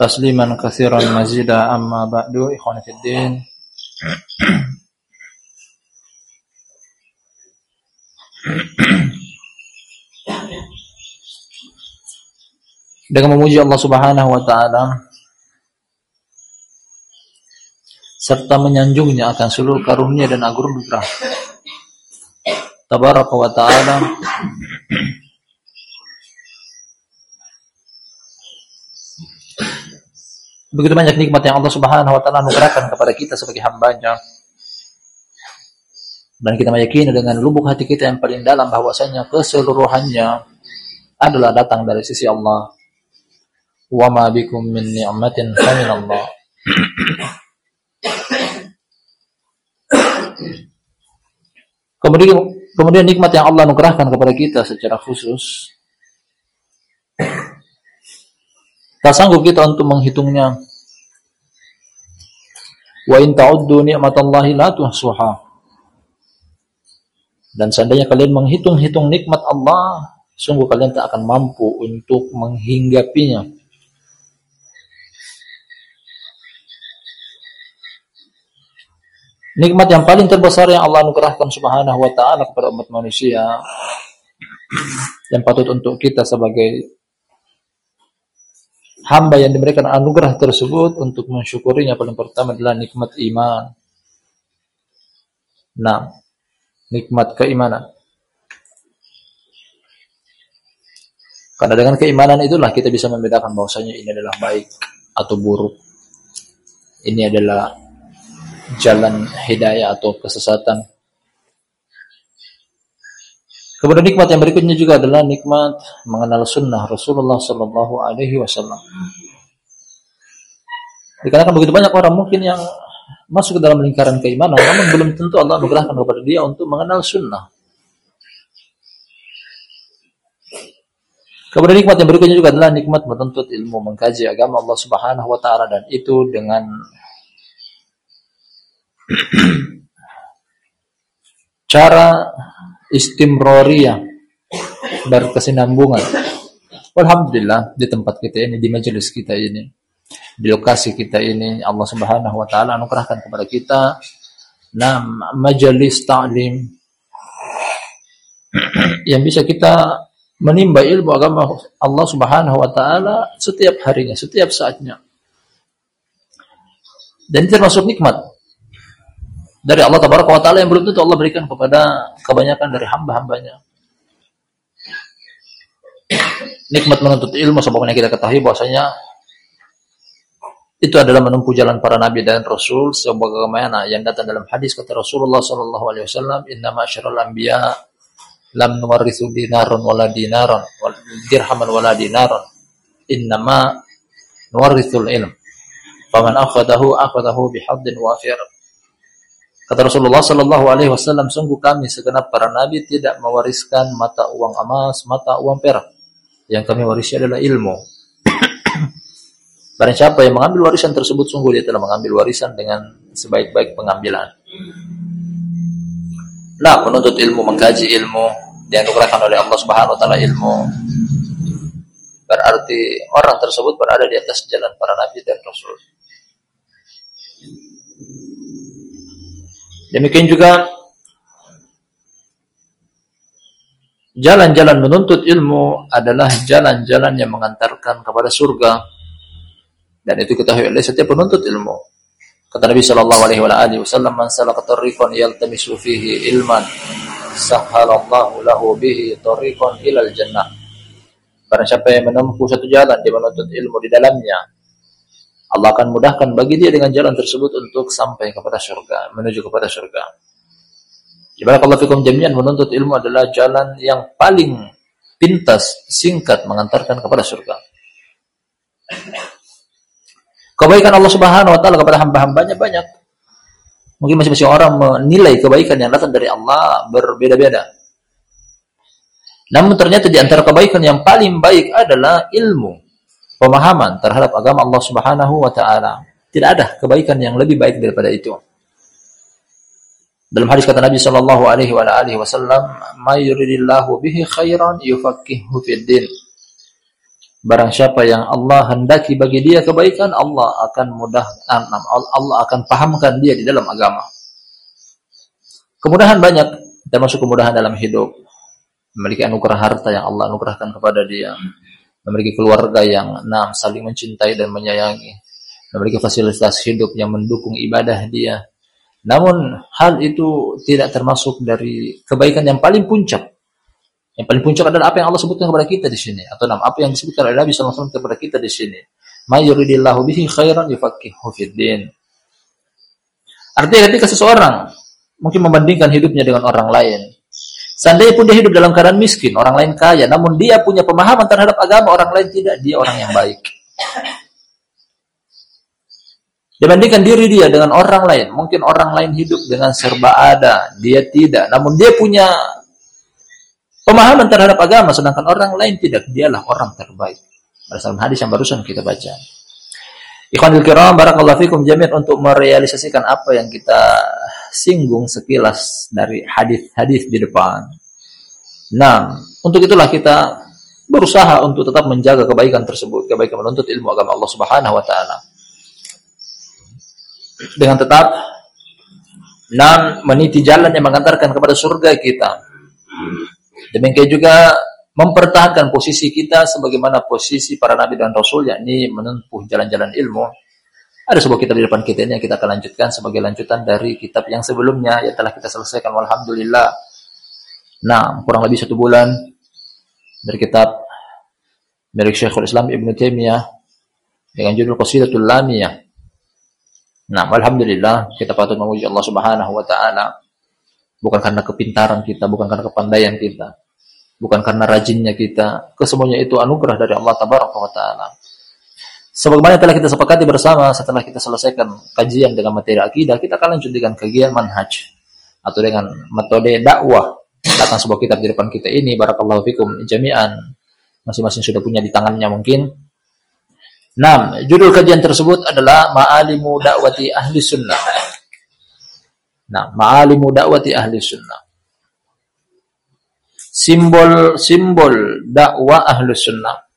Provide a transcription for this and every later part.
tasliman kathiran mazida amma ba'du ikhwani dengan memuji Allah Subhanahu wa taala serta menyanjungnya akan seluruh karunia dan agung Tabaraka wa taala. Begitu banyak nikmat yang Allah Subhanahu wa taala anugerahkan kepada kita sebagai hambanya. Dan kita meyakini dengan lubuk hati kita yang paling dalam bahwasanya keseluruhannya adalah datang dari sisi Allah. Wa ma bikum min ni'matin Allah. Kemudian kemudian nikmat yang Allah anugerahkan kepada kita secara khusus Tak sanggup kita untuk menghitungnya. Wa in ta'uddu ni'matallahi la tuhsuha. Dan seandainya kalian menghitung-hitung nikmat Allah, sungguh kalian tak akan mampu untuk menghinggapinya. Nikmat yang paling terbesar yang Allah anugerahkan subhanahu wa ta'ala kepada umat manusia yang patut untuk kita sebagai hamba yang diberikan anugerah tersebut untuk mensyukurinya paling pertama adalah nikmat iman. Nah, nikmat keimanan. Karena dengan keimanan itulah kita bisa membedakan bahwasanya ini adalah baik atau buruk. Ini adalah jalan hidayah atau kesesatan. Kemudian nikmat yang berikutnya juga adalah nikmat mengenal sunnah Rasulullah Sallallahu Alaihi Wasallam. Dikarenakan begitu banyak orang mungkin yang masuk ke dalam lingkaran keimanan, namun belum tentu Allah anugerahkan kepada dia untuk mengenal sunnah. Kemudian nikmat yang berikutnya juga adalah nikmat menuntut ilmu, mengkaji agama Allah Subhanahu wa taala dan itu dengan cara istimroriyah berkesinambungan. Alhamdulillah di tempat kita ini, di majelis kita ini, di lokasi kita ini, Allah Subhanahu wa taala anugerahkan kepada kita nam majelis ta'lim yang bisa kita menimba ilmu agama Allah Subhanahu wa taala setiap harinya, setiap saatnya. Dan termasuk nikmat dari Allah tabaraka wa taala yang belum tentu Allah berikan kepada kebanyakan dari hamba-hambanya. Nikmat menuntut ilmu sebagaimana kita ketahui bahwasanya itu adalah menempuh jalan para nabi dan rasul sebagaimana yang datang dalam hadis kata Rasulullah sallallahu alaihi wasallam inna ma'syaral anbiya lam nuwarithu dinaron wala dinaron wal dirhaman wala dinaron innama nuwarithul ilm. Faman akhadahu akhadahu bihaddin wafir Kata Rasulullah Sallallahu Alaihi Wasallam, sungguh kami segenap para nabi tidak mewariskan mata uang emas, mata uang perak. Yang kami warisi adalah ilmu. Barang siapa yang mengambil warisan tersebut, sungguh dia telah mengambil warisan dengan sebaik-baik pengambilan. Nah, menuntut ilmu, mengkaji ilmu, dianugerahkan oleh Allah Subhanahu Wa Taala ilmu. Berarti orang tersebut berada di atas jalan para nabi dan rasul. Demikian juga jalan-jalan menuntut ilmu adalah jalan-jalan yang mengantarkan kepada surga. Dan itu ketahui oleh setiap penuntut ilmu. Kata Nabi sallallahu alaihi wasallam, "Man salaka tariqan yaltamisu fihi ilman, sahhalallahu lahu bihi tariqan ilal jannah." Barang siapa yang menempuh satu jalan dia menuntut ilmu di dalamnya, Allah akan mudahkan bagi dia dengan jalan tersebut untuk sampai kepada surga, menuju kepada surga. kalau fikum jami'an menuntut ilmu adalah jalan yang paling pintas, singkat mengantarkan kepada surga. Kebaikan Allah Subhanahu wa taala kepada hamba-hambanya banyak. Mungkin masing-masing orang menilai kebaikan yang datang dari Allah berbeda-beda. Namun ternyata di antara kebaikan yang paling baik adalah ilmu, pemahaman terhadap agama Allah Subhanahu wa taala. Tidak ada kebaikan yang lebih baik daripada itu. Dalam hadis kata Nabi sallallahu alaihi wa alihi wasallam, "May yuridillahu bihi khairan yufaqihuhu fid din." Barang siapa yang Allah hendaki bagi dia kebaikan, Allah akan mudah Allah akan pahamkan dia di dalam agama. Kemudahan banyak, termasuk kemudahan dalam hidup. Memiliki anugerah harta yang Allah anugerahkan kepada dia. Memiliki keluarga yang enam saling mencintai dan menyayangi. Memiliki fasilitas hidup yang mendukung ibadah dia. Namun hal itu tidak termasuk dari kebaikan yang paling puncak yang paling puncak adalah apa yang Allah sebutkan kepada kita di sini atau nama apa yang disebutkan oleh Nabi SAW kepada kita di sini. Mayuridillahu bihi khairan yufaqihu fid din. Artinya ketika seseorang mungkin membandingkan hidupnya dengan orang lain, seandainya pun dia hidup dalam keadaan miskin, orang lain kaya, namun dia punya pemahaman terhadap agama, orang lain tidak, dia orang yang baik. Dibandingkan diri dia dengan orang lain, mungkin orang lain hidup dengan serba ada, dia tidak, namun dia punya pemahaman terhadap agama sedangkan orang lain tidak dialah orang terbaik. Berdasarkan hadis yang barusan kita baca. Ikhwanul kiram barakallahu fikum jami'an untuk merealisasikan apa yang kita singgung sekilas dari hadis-hadis di depan. Nah, untuk itulah kita berusaha untuk tetap menjaga kebaikan tersebut, kebaikan menuntut ilmu agama Allah Subhanahu wa taala. Dengan tetap enam meniti jalan yang mengantarkan kepada surga kita. Demikian juga mempertahankan posisi kita sebagaimana posisi para nabi dan rasul yakni menempuh jalan-jalan ilmu. Ada sebuah kitab di depan kita ini yang kita akan lanjutkan sebagai lanjutan dari kitab yang sebelumnya yang telah kita selesaikan alhamdulillah. Nah, kurang lebih satu bulan dari kitab dari Syekhul Islam Ibn Taimiyah dengan judul Qasidatul Lamiyah. Nah, alhamdulillah kita patut memuji Allah Subhanahu wa taala bukan karena kepintaran kita, bukan karena kepandaian kita, bukan karena rajinnya kita. Kesemuanya itu anugerah dari Allah taala. Sebagaimana telah kita sepakati bersama setelah kita selesaikan kajian dengan materi akidah, kita akan lanjut dengan kajian manhaj atau dengan metode dakwah. Datang sebuah kitab di depan kita ini, barakallahu fikum jami'an. Masing-masing sudah punya di tangannya mungkin. Nah, judul kajian tersebut adalah Ma'alimu Dakwati Ahli Sunnah. Nah, ma'alimu dakwati ahli sunnah. Simbol-simbol dakwah ahli sunnah.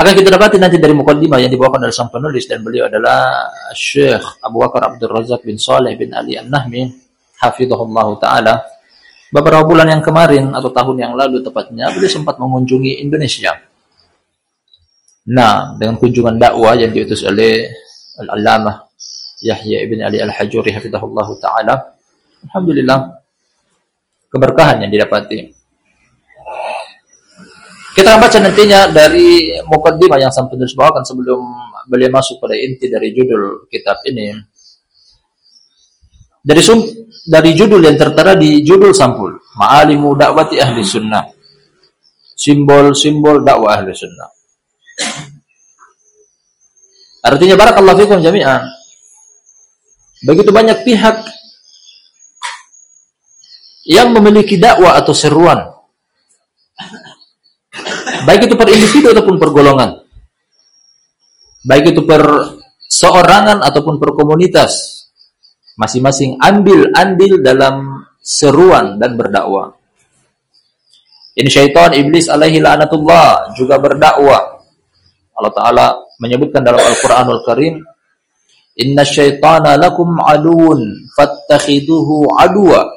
Akan kita dapati nanti dari mukaddimah yang dibawakan oleh sang penulis dan beliau adalah Syekh Abu Bakar Abdul Razak bin Saleh bin Ali An-Nahmi hafizahullah taala. Beberapa bulan yang kemarin atau tahun yang lalu tepatnya beliau sempat mengunjungi Indonesia. Nah, dengan kunjungan dakwah yang diutus oleh Al-Allamah Yahya ibn Ali al-Hajuri hafizahullah taala. Alhamdulillah keberkahan yang didapati. Kita baca nantinya dari mukaddimah yang sampai terus bawakan sebelum beliau masuk pada inti dari judul kitab ini. Dari sum, dari judul yang tertera di judul sampul, Ma'alimu dakwati ahli sunnah. Simbol-simbol dakwah ahli sunnah. Artinya barakallahu fikum jami'an Begitu banyak pihak yang memiliki dakwah atau seruan. Baik itu per individu ataupun per golongan. Baik itu per seorangan ataupun per komunitas. Masing-masing ambil andil dalam seruan dan berdakwah. Ini syaitan iblis alaihi la'natullah juga berdakwah. Allah Ta'ala menyebutkan dalam Al-Quranul Karim Inna syaitana lakum aduun fattakhiduhu aduwa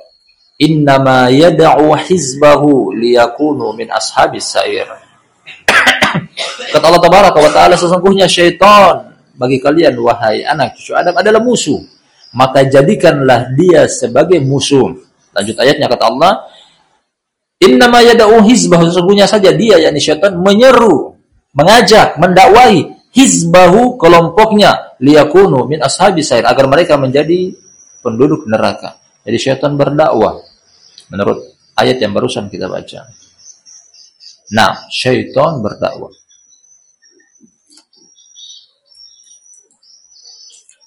innama yada'u hizbahu liyakunu min ashabis sair kata Allah tabaraka wa ta'ala sesungguhnya syaitan bagi kalian wahai anak cucu Adam adalah musuh maka jadikanlah dia sebagai musuh lanjut ayatnya kata Allah innama yada'u hizbahu sesungguhnya saja dia yakni syaitan menyeru mengajak mendakwahi hizbahu kelompoknya liyakunu min ashabi sair agar mereka menjadi penduduk neraka. Jadi syaitan berdakwah menurut ayat yang barusan kita baca. Nah, syaitan berdakwah.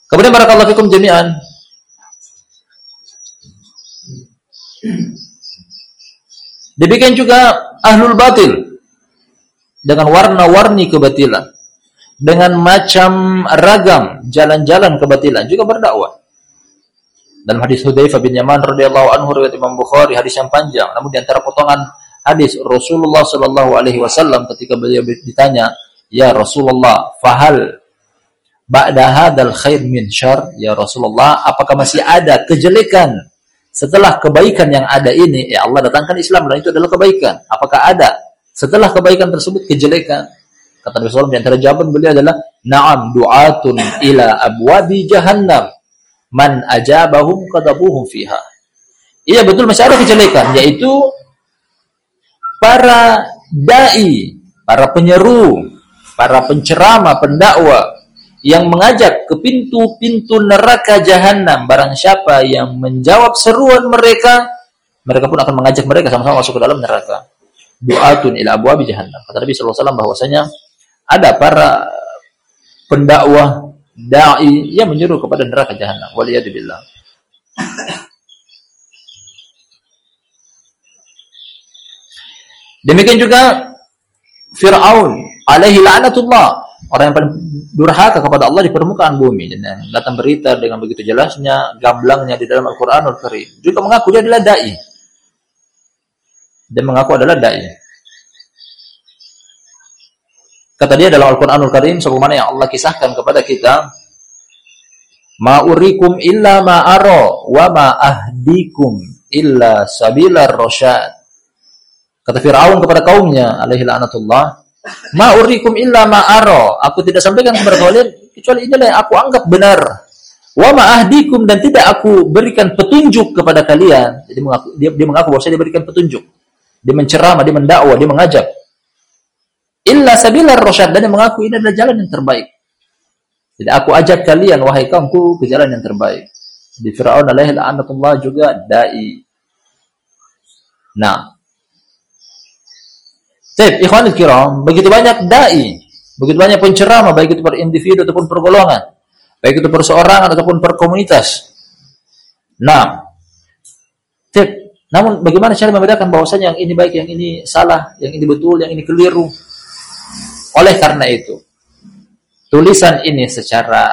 Kemudian barakallahu fikum jami'an. Demikian juga ahlul batil dengan warna-warni kebatilan, dengan macam ragam jalan-jalan kebatilan juga berdakwah. Dalam hadis Hudzaifah bin Yaman radhiyallahu anhu riwayat Imam Bukhari hadis yang panjang, namun di antara potongan hadis Rasulullah sallallahu alaihi wasallam ketika beliau ditanya, "Ya Rasulullah, fahal ba'da hadzal khair min syar ya Rasulullah apakah masih ada kejelekan? Setelah kebaikan yang ada ini ya Allah datangkan Islam dan itu adalah kebaikan. Apakah ada? Setelah kebaikan tersebut kejelekan. Kata SAW di antara beliau adalah na'am du'atun ila abwabi jahannam. Man ajabahum kadabuhum fiha. Iya betul masih ada kejelekan yaitu para dai para penyeru para penceramah pendakwa yang mengajak ke pintu-pintu neraka jahanam barang siapa yang menjawab seruan mereka mereka pun akan mengajak mereka sama-sama masuk ke dalam neraka. Du'atun ila abwabi jahannam. Kata Nabi sallallahu alaihi wasallam bahwasanya ada para pendakwah dai yang menyuruh kepada neraka jahanam waliyadzubillah demikian juga Fir'aun alaihi la'natullah. Orang yang paling durhaka kepada Allah di permukaan bumi. Datang berita dengan begitu jelasnya gamblangnya di dalam Al-Qur'anul Karim. Juga mengaku dia adalah dai. Dan mengaku adalah dai. Kata dia dalam Al-Qur'anul Karim sebagaimana yang Allah kisahkan kepada kita ma urikum illa ma ara wa ma ahdikum illa sabilar rasyad kata Firaun kepada kaumnya alaihi laknatullah Ma urikum illa ma aro. Aku tidak sampaikan kepada kalian kecuali inilah yang aku anggap benar. Wa ma ahdikum dan tidak aku berikan petunjuk kepada kalian. Jadi mengaku, dia, dia mengaku bahwa dia berikan petunjuk. Dia menceramah, dia mendakwa, dia mengajak. Illa sabilar rasyad dan dia mengaku ini adalah jalan yang terbaik. Jadi aku ajak kalian wahai kaumku ke jalan yang terbaik. Di Firaun alaihi la'natullah juga dai. Nah, Baik, ikhwanul kiram, begitu banyak dai, begitu banyak penceramah baik itu per individu ataupun per golongan, baik itu per seorang ataupun per komunitas. Nah, tip, namun bagaimana cara membedakan bahwasanya yang ini baik, yang ini salah, yang ini betul, yang ini keliru? Oleh karena itu, tulisan ini secara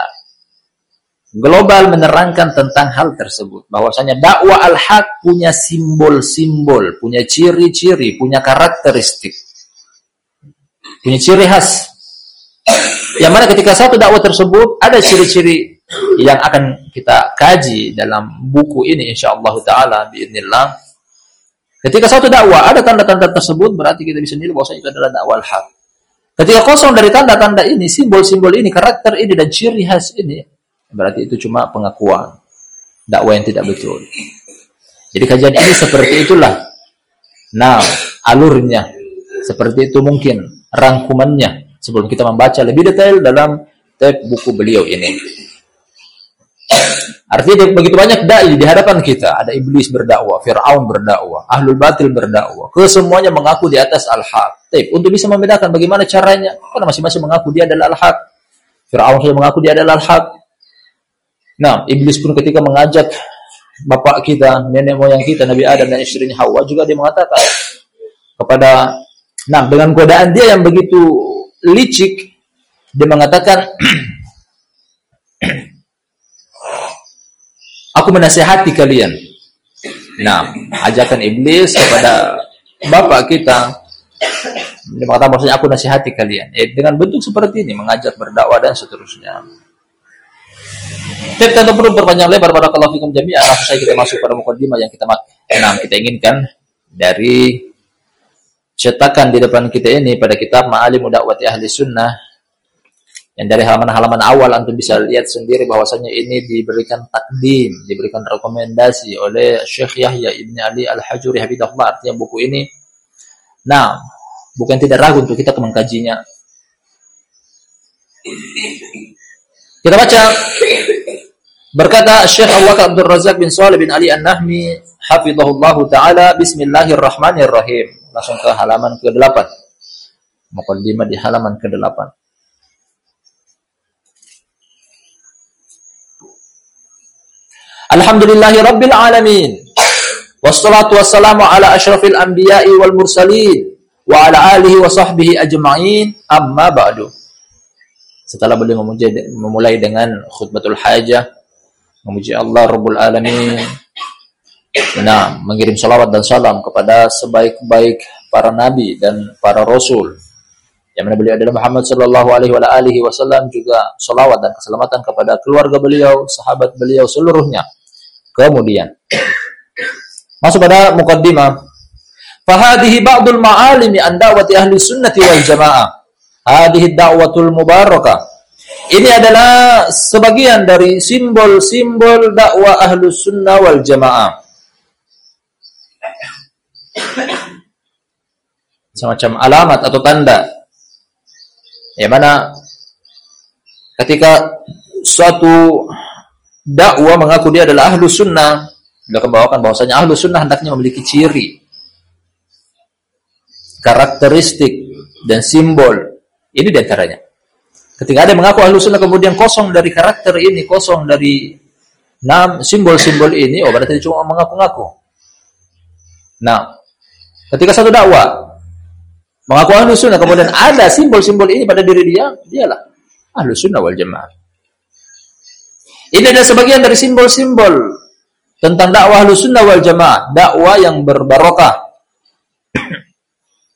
global menerangkan tentang hal tersebut bahwasanya dakwah al-haq punya simbol-simbol, punya ciri-ciri, punya karakteristik punya ciri khas. Yang mana ketika satu dakwah tersebut ada ciri-ciri yang akan kita kaji dalam buku ini insyaallah taala biidznillah. Ketika satu dakwah ada tanda-tanda tersebut berarti kita bisa nilai bahwa itu adalah dakwah hak. Ketika kosong dari tanda-tanda ini, simbol-simbol ini, karakter ini dan ciri khas ini, berarti itu cuma pengakuan dakwah yang tidak betul. Jadi kajian ini seperti itulah. Nah, alurnya seperti itu mungkin rangkumannya sebelum kita membaca lebih detail dalam tab buku beliau ini. Artinya begitu banyak dai di hadapan kita. Ada iblis berdakwah, Fir'aun berdakwah, ahlul batil berdakwah. Kesemuanya mengaku di atas al-haq. Untuk bisa membedakan bagaimana caranya, karena masing-masing mengaku dia adalah al-haq. Fir'aun saja mengaku dia adalah al-haq. Nah, iblis pun ketika mengajak bapak kita, nenek moyang kita, Nabi Adam dan istrinya Hawa juga dia mengatakan kepada Nah, dengan godaan dia yang begitu licik, dia mengatakan, aku menasehati kalian. Nah, ajakan iblis kepada bapak kita, dia mengatakan maksudnya aku nasihati kalian. Eh, dengan bentuk seperti ini, mengajak berdakwah dan seterusnya. Tapi tentu perlu berpanjang lebar pada kalau fikum jami'ah. Langsung saya kita masuk pada mukadimah yang kita nah, kita inginkan dari cetakan di depan kita ini pada kitab Ma'alim Dakwati Ahli Sunnah yang dari halaman-halaman awal antum bisa lihat sendiri bahwasanya ini diberikan takdim, diberikan rekomendasi oleh Syekh Yahya Ibn Ali Al-Hajuri Habibullah. Artinya buku ini nah, bukan tidak ragu untuk kita mengkajinya. Kita baca berkata Syekh Bakar Abdul Razak bin Shalih bin Ali An-Nahmi hafizahullah taala bismillahirrahmanirrahim langsung ke halaman ke-8. Muqaddimah di halaman ke-8. Alhamdulillahi rabbil alamin. Wassalatu wassalamu ala asyrafil anbiya'i wal mursalin wa ala alihi wa sahbihi ajma'in. Amma ba'du. Setelah beliau memulai dengan khutbatul hajah, memuji Allah Rabbul Alamin, nah, mengirim salawat dan salam kepada sebaik-baik para nabi dan para rasul yang mana beliau adalah Muhammad sallallahu alaihi wasallam juga salawat dan keselamatan kepada keluarga beliau, sahabat beliau seluruhnya. Kemudian masuk pada mukaddimah. Fahadihi ba'dul ma'alimi an da'wati ahli sunnati wal jamaah. Hadihi da'watul mubarakah. Ini adalah sebagian dari simbol-simbol dakwah ahlu sunnah wal jamaah. Semacam alamat atau tanda Ya mana ketika suatu dakwah mengaku dia adalah ahlu sunnah, dia membawakan bahwasanya ahlu sunnah hendaknya memiliki ciri, karakteristik dan simbol. Ini di antaranya. Ketika ada yang mengaku ahlu sunnah kemudian kosong dari karakter ini, kosong dari simbol-simbol ini, oh berarti cuma mengaku-ngaku. Nah, ketika satu dakwah mengaku ahlu sunnah. Kemudian ada simbol-simbol ini pada diri dia dialah ahlu sunnah wal jamaah. Ini adalah sebagian dari simbol-simbol tentang dakwah ahlu sunnah wal jamaah. Dakwah yang berbarokah.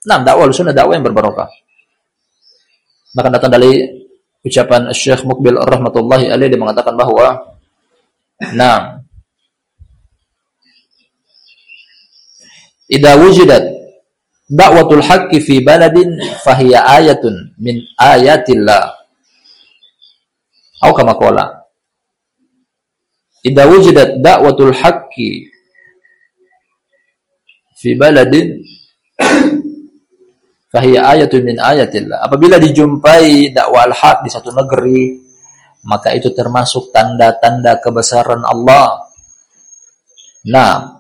Nah dakwah ahlu sunnah dakwah yang berbarokah. Maka datang dari ucapan Syekh Mukbil rahmatullahi alaih dia mengatakan bahwa nah idza wujidat da'watul haqqi fi baladin fahiya ayatun min ayatillah. Atau kama qala. Idza wujidat da'watul haqqi fi baladin fahiya ayatun min ayatillah. Apabila dijumpai dakwah al-haq di satu negeri maka itu termasuk tanda-tanda kebesaran Allah. Nah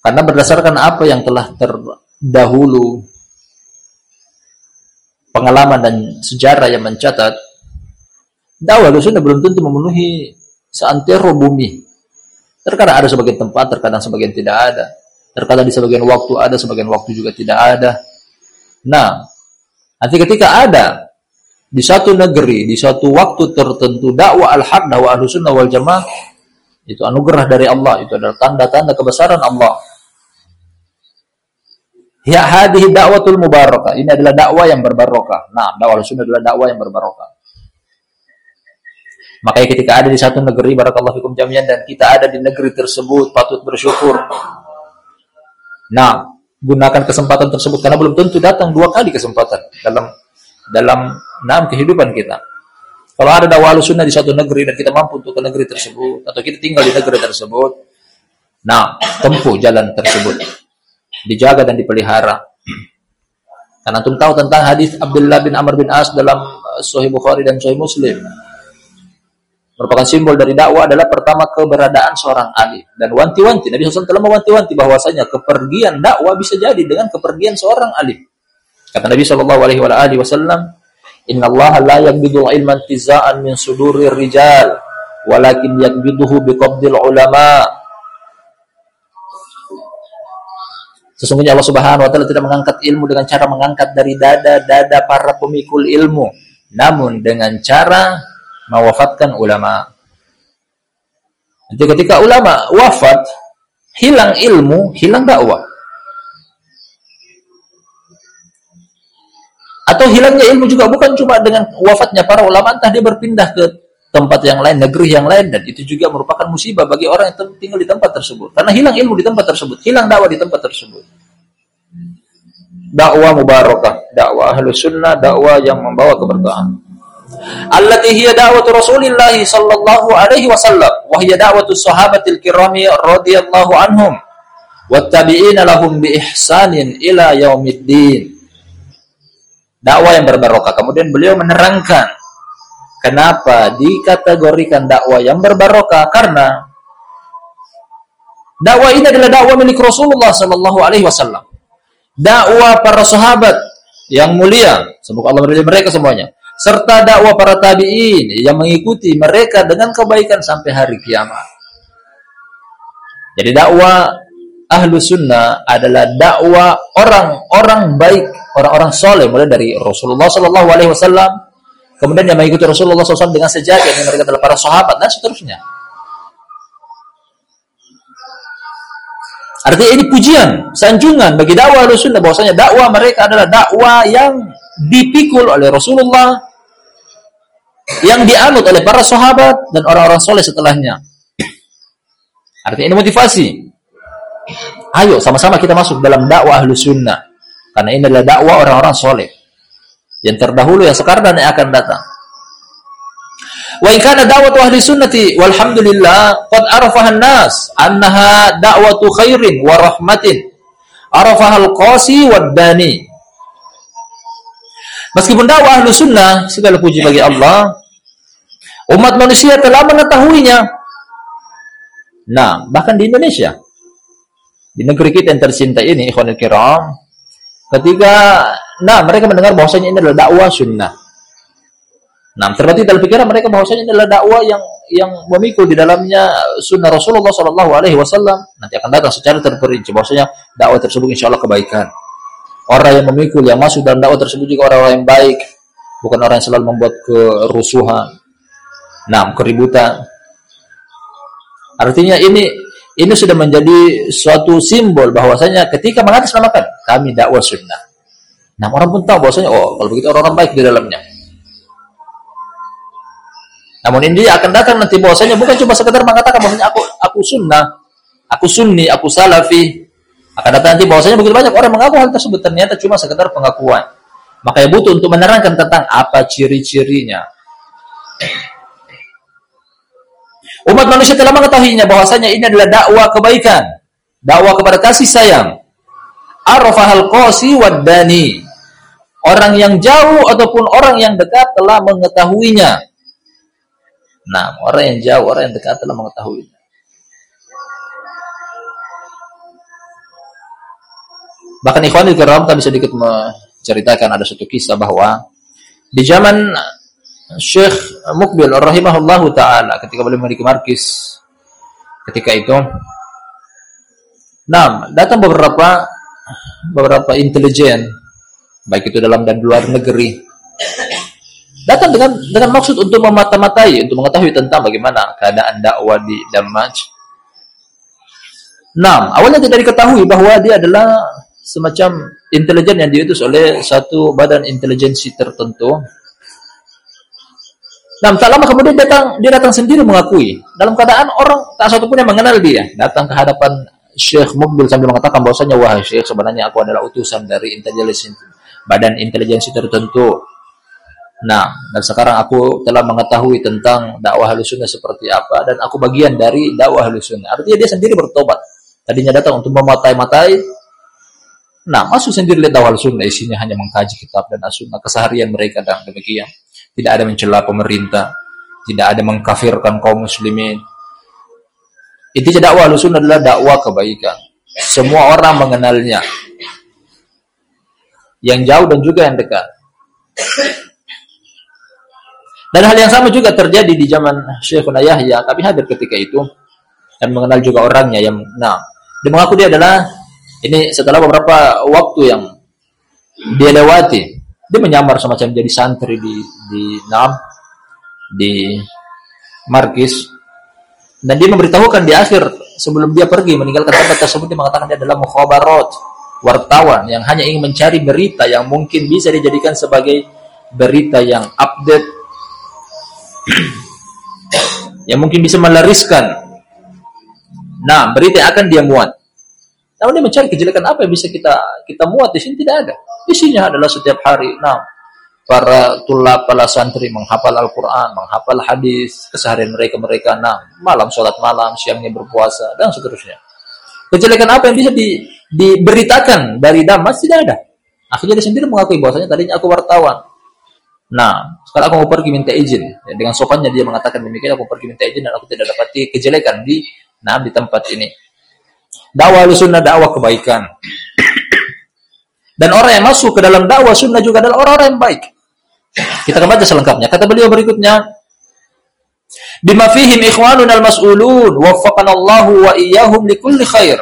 karena berdasarkan apa yang telah terdahulu pengalaman dan sejarah yang mencatat dakwah sudah belum tentu memenuhi seantero bumi. Terkadang ada sebagian tempat, terkadang sebagian tidak ada. Terkadang di sebagian waktu ada, sebagian waktu juga tidak ada. Nah, nanti ketika ada di satu negeri, di satu waktu tertentu dakwah al-haq, dakwah al-sunnah wal jamaah, itu anugerah dari Allah, itu adalah tanda-tanda kebesaran Allah. Ya hadhihi da'watul mubarakah. Ini adalah dakwah yang berbarokah. Nah, dakwah sunnah adalah dakwah yang berbarokah. Makanya ketika ada di satu negeri barakallahu fikum jami'an dan kita ada di negeri tersebut patut bersyukur. Nah, gunakan kesempatan tersebut karena belum tentu datang dua kali kesempatan dalam dalam enam kehidupan kita. Kalau ada dakwah sunnah di satu negeri dan kita mampu untuk ke negeri tersebut atau kita tinggal di negeri tersebut, nah tempuh jalan tersebut dijaga dan dipelihara. Karena antum tahu tentang hadis Abdullah bin Amr bin As dalam uh, Sahih Bukhari dan Sahih Muslim. Merupakan simbol dari dakwah adalah pertama keberadaan seorang alim dan wanti-wanti. Nabi SAW telah mewanti-wanti bahwasanya kepergian dakwah bisa jadi dengan kepergian seorang alim. Kata Nabi Shallallahu Alaihi Wasallam, Inna Allah la yakbidu ilman tizaan min sudurir rijal, walakin yakbiduhu biqabdil ulama. Sesungguhnya Allah Subhanahu wa taala tidak mengangkat ilmu dengan cara mengangkat dari dada-dada para pemikul ilmu, namun dengan cara mewafatkan ulama. Jadi ketika ulama wafat, hilang ilmu, hilang dakwah. Atau hilangnya ilmu juga bukan cuma dengan wafatnya para ulama, entah dia berpindah ke tempat yang lain, negeri yang lain, dan itu juga merupakan musibah bagi orang yang tinggal di tempat tersebut. Karena hilang ilmu di tempat tersebut, hilang dakwah di tempat tersebut. Dakwah mubarakah, dakwah ahlus sunnah, dakwah yang membawa keberkahan. Allati hiya da'watu Rasulillah sallallahu alaihi wasallam wa hiya da'watu sahabatil kirami radhiyallahu anhum wattabi'ina lahum bi ihsanin ila yaumiddin. Dakwah yang berbarokah. Kemudian beliau menerangkan Kenapa dikategorikan dakwah yang berbarokah? Karena dakwah ini adalah dakwah milik Rasulullah Sallallahu Alaihi Wasallam. Dakwah para sahabat yang mulia, semoga Allah meridai mereka semuanya. serta dakwah para tabi'in yang mengikuti mereka dengan kebaikan sampai hari kiamat. Jadi dakwah ahlu sunnah adalah dakwah orang-orang baik, orang-orang soleh mulai dari Rasulullah Sallallahu Alaihi Wasallam, kemudian yang mengikuti Rasulullah SAW dengan sejati, yang mereka adalah para sahabat dan seterusnya. Artinya ini pujian, sanjungan bagi dakwah sunnah bahwasanya dakwah mereka adalah dakwah yang dipikul oleh Rasulullah yang dianut oleh para sahabat dan orang-orang soleh setelahnya. Artinya ini motivasi. Ayo sama-sama kita masuk dalam dakwah ahlu. Karena ini adalah dakwah orang-orang soleh. Yang terdahulu, yang sekarang dan yang akan datang. Wa in kana da'watu ahli sunnati walhamdulillah qad arafaha an-nas annaha da'watu khairin wa rahmatin. Arafaha al-qasi wad dani. Meskipun dakwah ahli sunnah, segala puji bagi Allah, umat manusia telah mengetahuinya. Nah, bahkan di Indonesia, di negeri kita yang tercinta ini, ikhwanul kiram, ketika nah mereka mendengar bahwasanya ini adalah dakwah sunnah. Nah, terbukti dalam pikiran mereka bahwasanya ini adalah dakwah yang yang memikul di dalamnya sunnah Rasulullah Shallallahu Alaihi Wasallam. Nanti akan datang secara terperinci bahwasanya dakwah tersebut insya Allah kebaikan. Orang yang memikul, yang masuk dalam dakwah tersebut juga orang-orang yang baik, bukan orang yang selalu membuat kerusuhan, nah keributan. Artinya ini ini sudah menjadi suatu simbol bahwasanya ketika mengatasnamakan kami dakwah sunnah. Nah orang pun tahu bahwasanya oh kalau begitu orang-orang baik di dalamnya. Namun ini akan datang nanti bahwasanya bukan cuma sekedar mengatakan bahwasanya aku aku sunnah, aku sunni, aku salafi. Akan datang nanti bahwasanya begitu banyak orang mengaku hal tersebut ternyata cuma sekedar pengakuan. Makanya butuh untuk menerangkan tentang apa ciri-cirinya. Umat manusia telah mengetahuinya bahwasanya ini adalah dakwah kebaikan, dakwah kepada kasih sayang. Arafahal qasi wad dani. Orang yang jauh ataupun orang yang dekat telah mengetahuinya. Nah, orang yang jauh, orang yang dekat telah mengetahui. Bahkan ikhwanul kiram kami sedikit menceritakan ada satu kisah bahwa di zaman Syekh Mukbil rahimahullahu taala ketika beliau memiliki markis ketika itu nah datang beberapa beberapa intelijen baik itu dalam dan luar negeri Datang dengan dengan maksud untuk memata-matai, untuk mengetahui tentang bagaimana keadaan dakwah di Damaj. Nah, awalnya tidak diketahui bahwa dia adalah semacam intelijen yang diutus oleh satu badan intelijensi tertentu. Nah, tak lama kemudian datang dia datang sendiri mengakui dalam keadaan orang tak satu pun yang mengenal dia. Datang ke hadapan Syekh Mukbil sambil mengatakan bahwasanya wahai Syekh sebenarnya aku adalah utusan dari intelijensi badan intelijensi tertentu. Nah, dan sekarang aku telah mengetahui tentang dakwah halusunah seperti apa dan aku bagian dari dakwah halusunah. Artinya dia sendiri bertobat. Tadinya datang untuk mematai-matai. Nah, masuk sendiri lihat dakwah halusunah isinya hanya mengkaji kitab dan sunnah keseharian mereka dan demikian. Tidak ada mencela pemerintah, tidak ada mengkafirkan kaum muslimin. Intinya dakwah halusunah adalah dakwah kebaikan. Semua orang mengenalnya. Yang jauh dan juga yang dekat. Dan hal yang sama juga terjadi di zaman Syekhuna Yahya. Kami hadir ketika itu dan mengenal juga orangnya yang nah, dia mengaku dia adalah ini setelah beberapa waktu yang dia lewati, dia menyamar semacam jadi santri di di Nam di Markis dan dia memberitahukan di akhir sebelum dia pergi meninggalkan tempat tersebut dia mengatakan dia adalah mukhabarat wartawan yang hanya ingin mencari berita yang mungkin bisa dijadikan sebagai berita yang update yang mungkin bisa melariskan. Nah, berita akan dia muat. Namun dia mencari kejelekan apa yang bisa kita kita muat di sini tidak ada. Isinya adalah setiap hari. Nah, para tulab, para santri menghafal Al-Quran, menghafal hadis, keseharian mereka mereka. Nah, malam sholat malam, siangnya berpuasa dan seterusnya. Kejelekan apa yang bisa di, diberitakan dari Damas tidak ada. Akhirnya dia sendiri mengakui bahwasanya tadinya aku wartawan. Nah, sekarang aku mau pergi minta izin. Ya, dengan sopannya dia mengatakan demikian, aku pergi minta izin dan aku tidak dapati kejelekan di nah di tempat ini. Dakwah sunnah dakwah kebaikan. Dan orang yang masuk ke dalam dakwah sunnah juga adalah orang-orang yang baik. Kita akan baca selengkapnya. Kata beliau berikutnya, bima fihim ikhwanuna al-mas'ulun waffaqana Allah wa iyyahum likulli khair.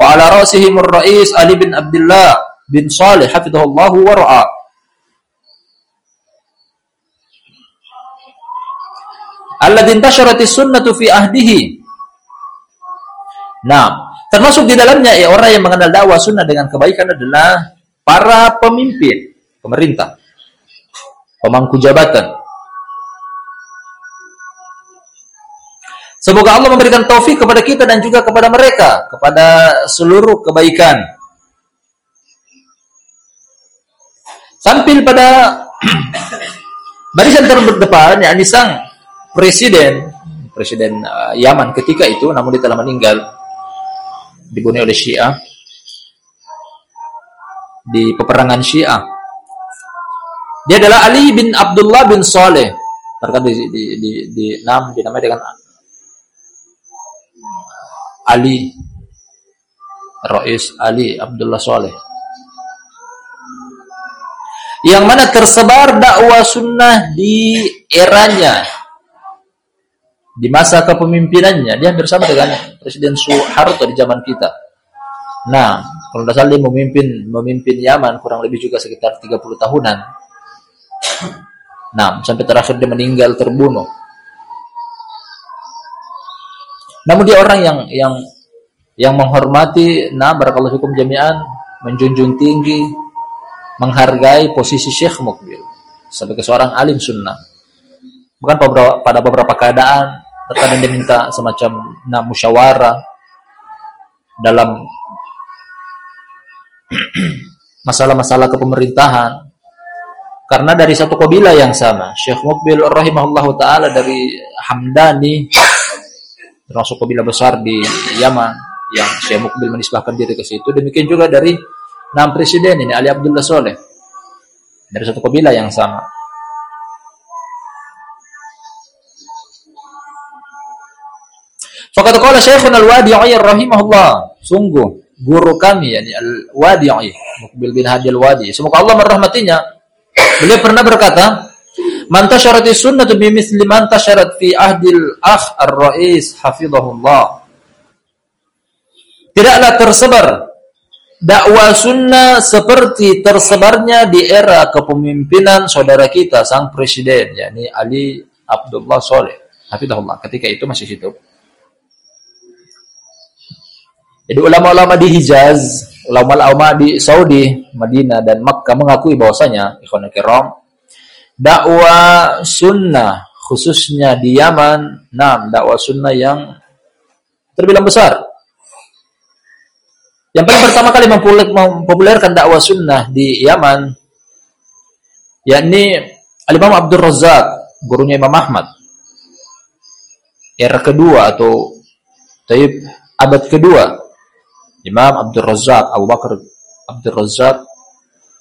Wa ala rasihim ar-rais Ali bin Abdullah bin Salih hafizahullah wa ra'a. Alladhi intasharat sunnatu fi ahdihi. Nah, termasuk di dalamnya ya orang yang mengenal dakwah sunnah dengan kebaikan adalah para pemimpin pemerintah, pemangku jabatan. Semoga Allah memberikan taufik kepada kita dan juga kepada mereka, kepada seluruh kebaikan. Sambil pada barisan terdepan, yakni sang presiden, presiden uh, Yaman ketika itu, namun dia telah meninggal, dibunuh oleh Syiah di peperangan Syiah. Dia adalah Ali bin Abdullah bin Saleh. Terkadang di, di, di, di, nam, dinamai dengan Ali Rais Ali Abdullah Saleh. Yang mana tersebar dakwah sunnah di eranya. Di masa kepemimpinannya. Dia hampir sama dengan Presiden Soeharto di zaman kita. Nah, kalau tidak salah dia memimpin memimpin Yaman kurang lebih juga sekitar 30 tahunan. Nah, sampai terakhir dia meninggal terbunuh. Namun dia orang yang yang yang menghormati nah barakallahu hukum jami'an, menjunjung tinggi, menghargai posisi Syekh Mukbil sebagai seorang alim sunnah. Bukan pada beberapa keadaan terkadang dia minta semacam nah musyawarah dalam masalah-masalah kepemerintahan. Karena dari satu kabilah yang sama Syekh Mukbil rahimahullah taala dari Hamdani termasuk kabilah besar di Yaman yang Syekh Mukbil menisbahkan diri ke situ. Demikian juga dari enam presiden ini Ali Abdullah Soleh. Dari satu kabilah yang sama. Fakat qala Syekhuna al-Wadi'i rahimahullah sungguh guru kami yakni Al-Wadi'i Mukbil bin Hadi Al-Wadi. Semoga Allah merahmatinya. Beliau pernah berkata man tasharati sunnatu bimithli man tasharat fi ahdil akh ar-rais hafizahullah. Tidaklah tersebar dakwah sunnah seperti tersebarnya di era kepemimpinan saudara kita sang presiden yakni Ali Abdullah Soleh hafizahullah ketika itu masih hidup jadi ulama-ulama di Hijaz, ulama-ulama di Saudi, Madinah dan Makkah mengakui bahwasanya ikhwan kiram dakwah sunnah khususnya di Yaman, nam dakwah sunnah yang terbilang besar. Yang paling pertama kali mempopulerkan dakwah sunnah di Yaman yakni Al-Imam Abdul Razak, gurunya Imam Ahmad. Era kedua atau taib abad kedua Imam Abdul Razak Abu Bakar Abdul Razak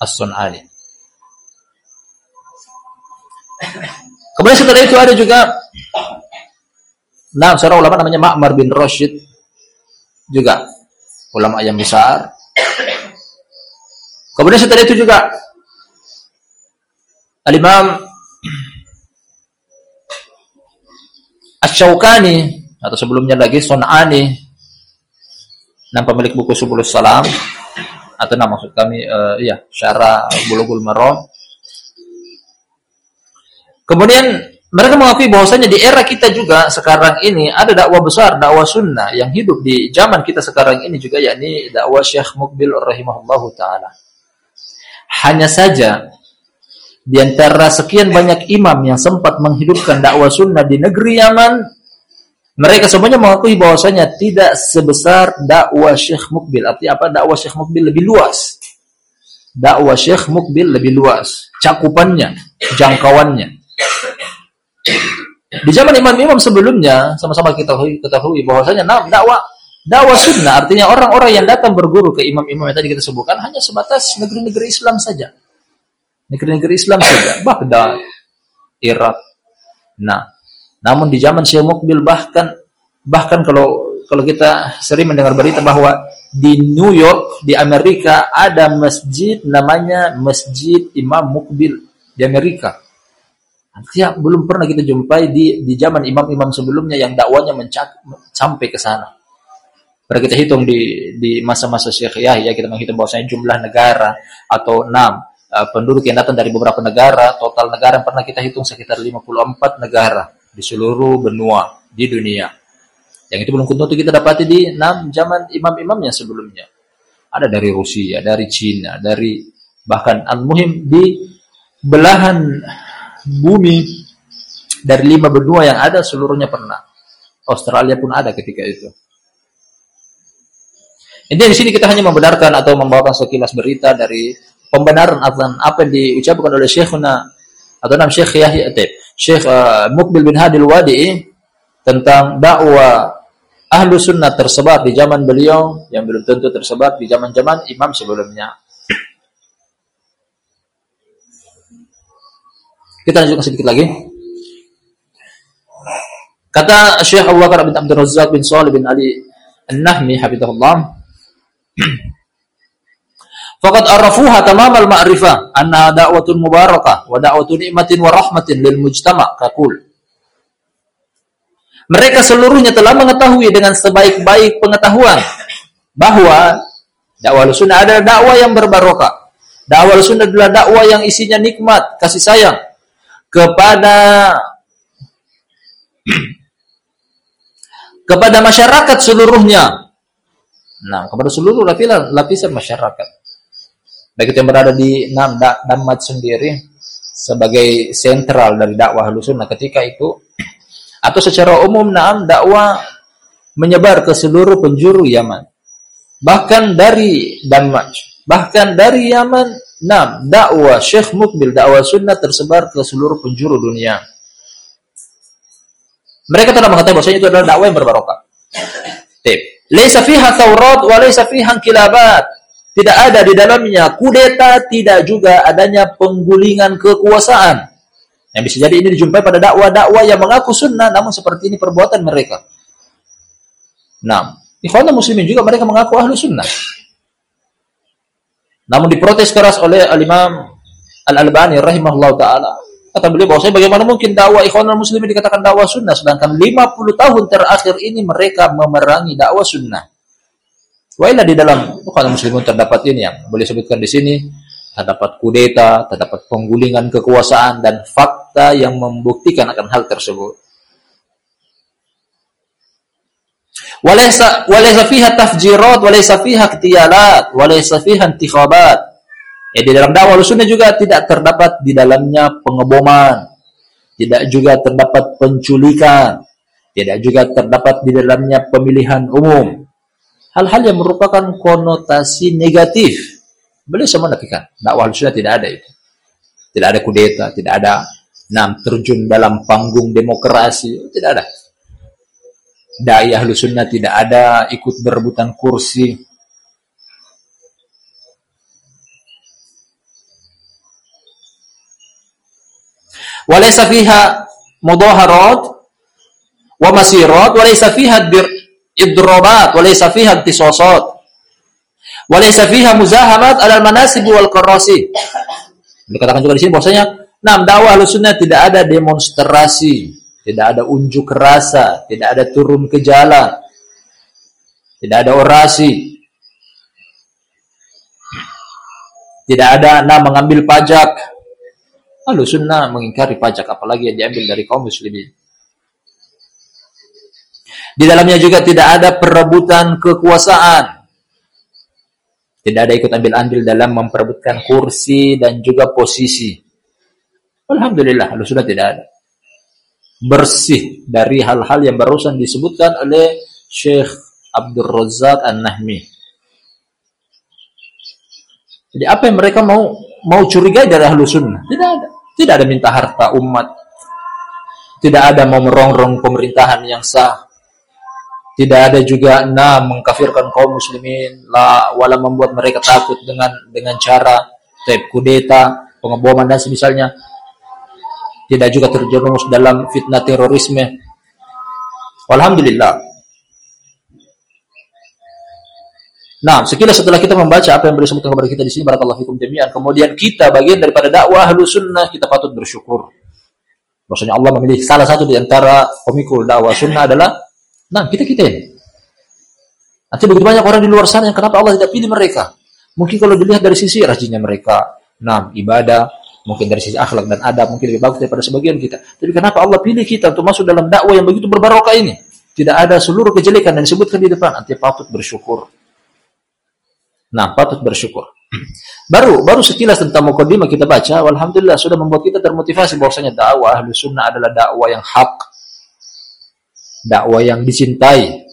As-Sun'ani. Kemudian setelah itu ada juga Nah, seorang ulama namanya Ma'mar bin Rashid juga ulama yang besar. Kemudian setelah itu juga Al-Imam Asy-Syaukani atau sebelumnya lagi Sun'ani Nama pemilik buku Subulus Salam atau nama maksud kami uh, iya Syara Bulughul Maram. Kemudian mereka mengakui bahwasanya di era kita juga sekarang ini ada dakwah besar, dakwah sunnah yang hidup di zaman kita sekarang ini juga yakni dakwah Syekh Mukbil rahimahullahu taala. Hanya saja di antara sekian banyak imam yang sempat menghidupkan dakwah sunnah di negeri Yaman mereka semuanya mengakui bahwasanya tidak sebesar dakwah Syekh Mukbil. Artinya apa? Dakwah Syekh Mukbil lebih luas. Dakwah Syekh Mukbil lebih luas. Cakupannya, jangkauannya. Di zaman imam-imam sebelumnya, sama-sama kita ketahui bahwasanya dakwah dakwah sunnah artinya orang-orang yang datang berguru ke imam-imam yang tadi kita sebutkan hanya sebatas negeri-negeri Islam saja. Negeri-negeri Islam saja. Baghdad, Irak. Nah, namun di zaman Syekh Mukbil bahkan bahkan kalau kalau kita sering mendengar berita bahwa di New York di Amerika ada masjid namanya Masjid Imam Mukbil. di Amerika. Ya, belum pernah kita jumpai di di zaman imam-imam sebelumnya yang dakwanya sampai ke sana. Kalau kita hitung di di masa-masa Syekh Yahya kita menghitung bahwasanya jumlah negara atau enam uh, penduduk yang datang dari beberapa negara, total negara yang pernah kita hitung sekitar 54 negara di seluruh benua di dunia. Yang itu belum tentu kita dapati di enam zaman imam-imamnya sebelumnya. Ada dari Rusia, dari Cina, dari bahkan al-muhim di belahan bumi dari lima benua yang ada seluruhnya pernah. Australia pun ada ketika itu. Ini di sini kita hanya membenarkan atau membawakan sekilas berita dari pembenaran apa yang diucapkan oleh Syekhuna atau nama Syekh Yahya Syekh uh, Mukbil bin Hadil Wadi tentang dakwah ahlu sunnah tersebar di zaman beliau yang belum tentu tersebar di zaman-zaman imam sebelumnya. Kita lanjutkan sedikit lagi. Kata Syekh Abu Bakar bin Abdul Razak bin Salih bin Ali An-Nahmi hafizahullah Faqad arafuha tamam al-ma'rifah anna da'watun mubarakah wa da'watun ni'matin wa rahmatin lil mujtama' kaqul. Mereka seluruhnya telah mengetahui dengan sebaik-baik pengetahuan bahwa dakwah sunnah adalah dakwah yang berbarokah. Dakwah sunnah adalah dakwah yang isinya nikmat, kasih sayang, kepada kepada masyarakat seluruhnya. Nah, kepada seluruh lapisan, lapisan masyarakat. Baik itu yang berada di Damat sendiri sebagai sentral dari dakwah Ahlussunnah ketika itu atau secara umum Nam dakwah menyebar ke seluruh penjuru Yaman. Bahkan dari Damaj, bahkan dari Yaman Nah, dakwah Syekh Mukbil, dakwah sunnah tersebar ke seluruh penjuru dunia. Mereka telah mengatakan bahwasanya itu adalah dakwah yang berbarokah. Tip. Laisa fiha thawrat wa laisa fiha kilabat. Tidak ada di dalamnya kudeta, tidak juga adanya penggulingan kekuasaan. Yang bisa jadi ini dijumpai pada dakwah-dakwah yang mengaku sunnah, namun seperti ini perbuatan mereka. Nah, ikhwanul muslimin juga mereka mengaku ahlu sunnah. Namun diprotes keras oleh Al-Imam Al-Albani rahimahullah taala. Kata beliau bahwa saya bagaimana mungkin dakwah ikhwanul muslimin dikatakan dakwah sunnah sedangkan 50 tahun terakhir ini mereka memerangi dakwah sunnah. Wailah di dalam ikhwanul muslimin terdapat ini yang boleh sebutkan di sini terdapat kudeta, terdapat penggulingan kekuasaan dan fakta yang membuktikan akan hal tersebut. Walaysa walaysa fiha tafjirat, walaysa fiha ikhtiyalat, walaysa fiha intikhabat. Ya, di dalam dakwah sunnah juga tidak terdapat di dalamnya pengeboman, tidak juga terdapat penculikan, tidak juga terdapat di dalamnya pemilihan umum. Hal-hal yang merupakan konotasi negatif. Boleh semua nafikan. Dakwah sunnah tidak ada itu. Tidak ada kudeta, tidak ada nam terjun dalam panggung demokrasi, tidak ada dai ahlu sunnah tidak ada ikut berebutan kursi walaysa fiha mudaharat wa masirat walaysa fiha idrabat walaysa fiha intisasat walaysa fiha muzahamat ala manasib wal qarasi dikatakan juga di sini bahwasanya nah dakwah sunnah tidak ada demonstrasi tidak ada unjuk rasa, tidak ada turun ke jalan, tidak ada orasi, tidak ada nah mengambil pajak. Lalu sunnah mengingkari pajak, apalagi yang diambil dari kaum muslimin. Di dalamnya juga tidak ada perebutan kekuasaan. Tidak ada ikut ambil andil dalam memperebutkan kursi dan juga posisi. Alhamdulillah, sudah tidak ada bersih dari hal-hal yang barusan disebutkan oleh Syekh Abdul Razak An-Nahmi. Jadi apa yang mereka mau mau curigai dari ahlu sunnah? Tidak ada. Tidak ada minta harta umat. Tidak ada mau merongrong pemerintahan yang sah. Tidak ada juga na mengkafirkan kaum muslimin, la wala membuat mereka takut dengan dengan cara taib kudeta, pengeboman dan semisalnya tidak juga terjerumus dalam fitnah terorisme. Alhamdulillah. Nah, sekilas setelah kita membaca apa yang beliau sebutkan kepada kita di sini, barakallahu fikum jami'an, kemudian kita bagian daripada dakwah ahlu sunnah, kita patut bersyukur. Maksudnya Allah memilih salah satu di antara pemikul dakwah sunnah adalah, nah kita kita ini. Nanti begitu banyak orang di luar sana yang kenapa Allah tidak pilih mereka. Mungkin kalau dilihat dari sisi rajinnya mereka, nah ibadah, mungkin dari sisi akhlak dan adab mungkin lebih bagus daripada sebagian kita. Tapi kenapa Allah pilih kita untuk masuk dalam dakwah yang begitu berbarokah ini? Tidak ada seluruh kejelekan yang disebutkan di depan, nanti patut bersyukur. Nah, patut bersyukur. Baru baru sekilas tentang mukadimah kita baca, alhamdulillah sudah membuat kita termotivasi bahwasanya dakwah ahli sunnah adalah dakwah yang hak. Dakwah yang dicintai.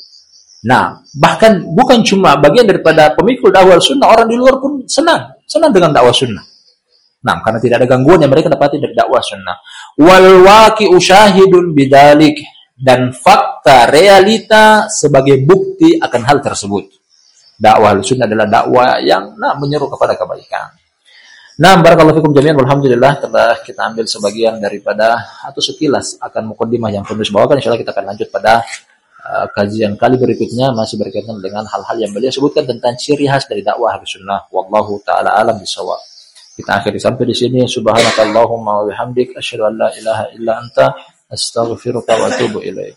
Nah, bahkan bukan cuma bagian daripada pemikul dakwah sunnah, orang di luar pun senang, senang dengan dakwah sunnah. Nah, karena tidak ada gangguan yang mereka dapati dari dakwah sunnah. Wal waqi usyahidun bidalik dan fakta realita sebagai bukti akan hal tersebut dakwah sunnah adalah dakwah yang nah, menyeru kepada kebaikan. Nah, barakallahu fikum jami'an. Alhamdulillah telah kita ambil sebagian daripada atau sekilas akan mukaddimah yang penulis bawakan. Insyaallah kita akan lanjut pada uh, kajian kali berikutnya. Masih berkaitan dengan hal-hal yang beliau sebutkan tentang ciri khas dari dakwah sunnah. Wallahu taala alam bisawab. Kita akhiri sampai di sini. Subhanakallahumma wa bihamdik. Asyhadu an la ilaha illa anta. Astaghfiruka wa atubu ilaik.